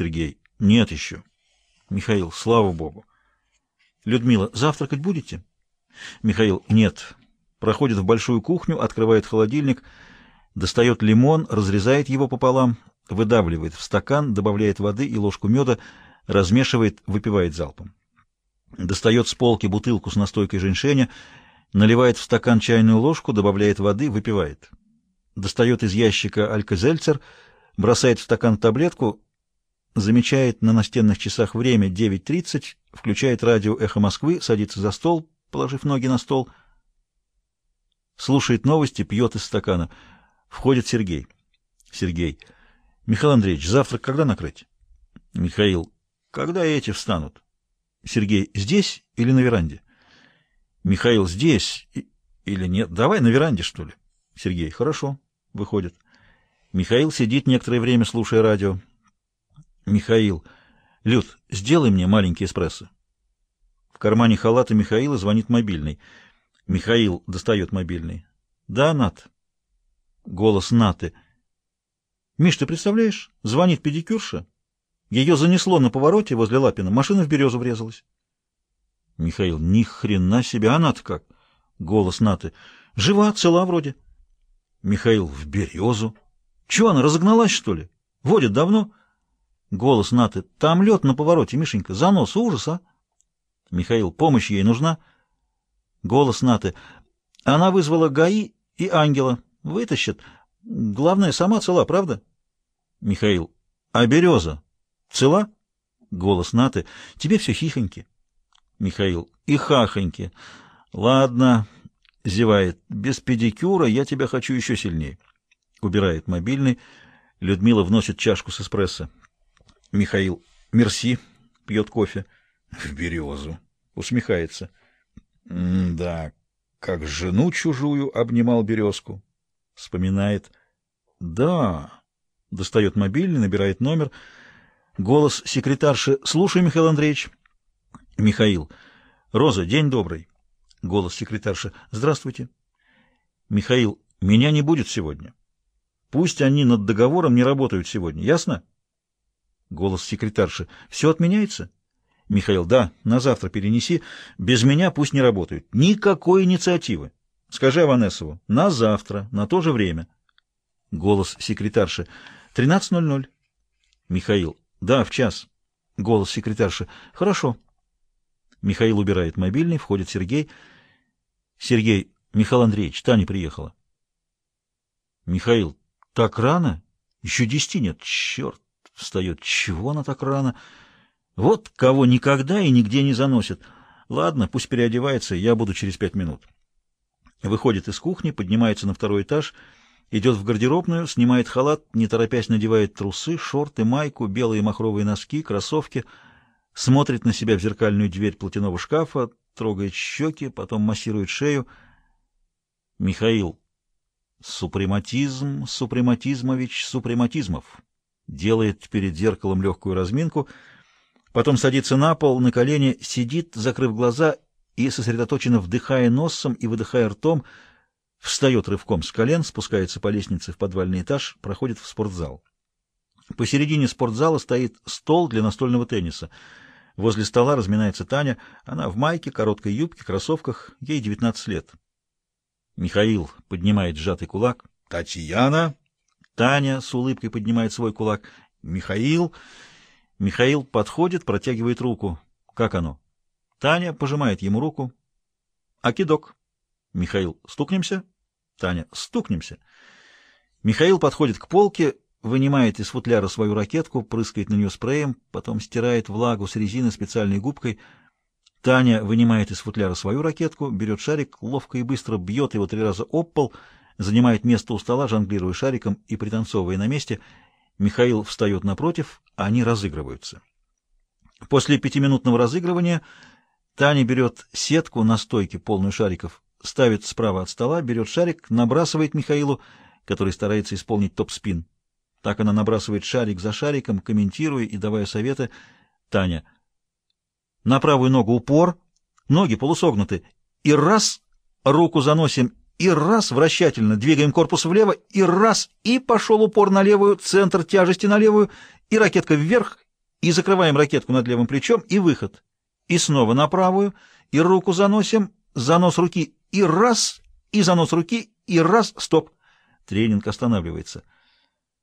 Сергей. Нет еще. Михаил. Слава Богу. Людмила. Завтракать будете? Михаил. Нет. Проходит в большую кухню, открывает холодильник, достает лимон, разрезает его пополам, выдавливает в стакан, добавляет воды и ложку меда, размешивает, выпивает залпом. Достает с полки бутылку с настойкой женьшеня, наливает в стакан чайную ложку, добавляет воды, выпивает. Достает из ящика алькозельцер, бросает в стакан таблетку, замечает на настенных часах время 9.30, включает радио «Эхо Москвы», садится за стол, положив ноги на стол, слушает новости, пьет из стакана. Входит Сергей. Сергей. Михаил Андреевич, завтрак когда накрыть? Михаил. Когда эти встанут? Сергей. Здесь или на веранде? Михаил. Здесь или нет? Давай на веранде, что ли? Сергей. Хорошо. Выходит. Михаил сидит некоторое время, слушая радио. Михаил. Люд, сделай мне маленький эспрессо. В кармане халата Михаила звонит мобильный. Михаил достает мобильный. Да, Нат. Голос Наты. Миш, ты представляешь? Звонит педикюрша. Ее занесло на повороте возле Лапина. Машина в березу врезалась. Михаил. Ни хрена себе. А Ната как? Голос Наты. Жива, цела вроде. Михаил. В березу. Чего она, разогналась, что ли? Водит давно? Голос Наты. Там лед на повороте, Мишенька. Занос, ужас, а? Михаил. Помощь ей нужна? Голос Наты. Она вызвала ГАИ и ангела. Вытащат. Главное, сама цела, правда? Михаил. А береза? Цела? Голос Наты. Тебе все хихоньки. Михаил. И хахоньки. Ладно, зевает. Без педикюра я тебя хочу еще сильнее. Убирает мобильный. Людмила вносит чашку с эспрессо. Михаил. Мерси. Пьет кофе. В березу. Усмехается. да, как жену чужую обнимал березку. Вспоминает. Да. Достает мобильный, набирает номер. Голос секретарши. Слушай, Михаил Андреевич. Михаил. Роза, день добрый. Голос секретарши. Здравствуйте. Михаил. Меня не будет сегодня. Пусть они над договором не работают сегодня. Ясно? Голос секретарши. Все отменяется? Михаил. Да, на завтра перенеси. Без меня пусть не работают. Никакой инициативы. Скажи Аванесову. На завтра, на то же время. Голос секретарши. 13.00. Михаил. Да, в час. Голос секретарши. Хорошо. Михаил убирает мобильный, входит Сергей. Сергей. Михаил Андреевич, Таня приехала. Михаил. Так рано? Еще десяти нет. Черт встает. Чего она так рано? Вот кого никогда и нигде не заносит. Ладно, пусть переодевается, я буду через пять минут. Выходит из кухни, поднимается на второй этаж, идет в гардеробную, снимает халат, не торопясь надевает трусы, шорты, майку, белые махровые носки, кроссовки, смотрит на себя в зеркальную дверь платяного шкафа, трогает щеки, потом массирует шею. Михаил. Супрематизм, Супрематизмович, Супрематизмов делает перед зеркалом легкую разминку, потом садится на пол, на колени, сидит, закрыв глаза и сосредоточенно вдыхая носом и выдыхая ртом, встает рывком с колен, спускается по лестнице в подвальный этаж, проходит в спортзал. Посередине спортзала стоит стол для настольного тенниса. Возле стола разминается Таня. Она в майке, короткой юбке, кроссовках. Ей 19 лет. Михаил поднимает сжатый кулак. «Татьяна!» Таня с улыбкой поднимает свой кулак. Михаил. Михаил подходит, протягивает руку. Как оно? Таня пожимает ему руку. Акидок. Михаил. Стукнемся? Таня. Стукнемся. Михаил подходит к полке, вынимает из футляра свою ракетку, прыскает на нее спреем, потом стирает влагу с резины специальной губкой. Таня вынимает из футляра свою ракетку, берет шарик, ловко и быстро бьет его три раза об пол — занимает место у стола, жонглируя шариком и пританцовывая на месте. Михаил встает напротив, а они разыгрываются. После пятиминутного разыгрывания Таня берет сетку на стойке, полную шариков, ставит справа от стола, берет шарик, набрасывает Михаилу, который старается исполнить топ-спин. Так она набрасывает шарик за шариком, комментируя и давая советы. Таня. На правую ногу упор, ноги полусогнуты. И раз, руку заносим и раз вращательно двигаем корпус влево, и раз, и пошел упор на левую, центр тяжести на левую, и ракетка вверх, и закрываем ракетку над левым плечом, и выход. И снова на правую, и руку заносим, занос руки, и раз, и занос руки, и раз, стоп. Тренинг останавливается.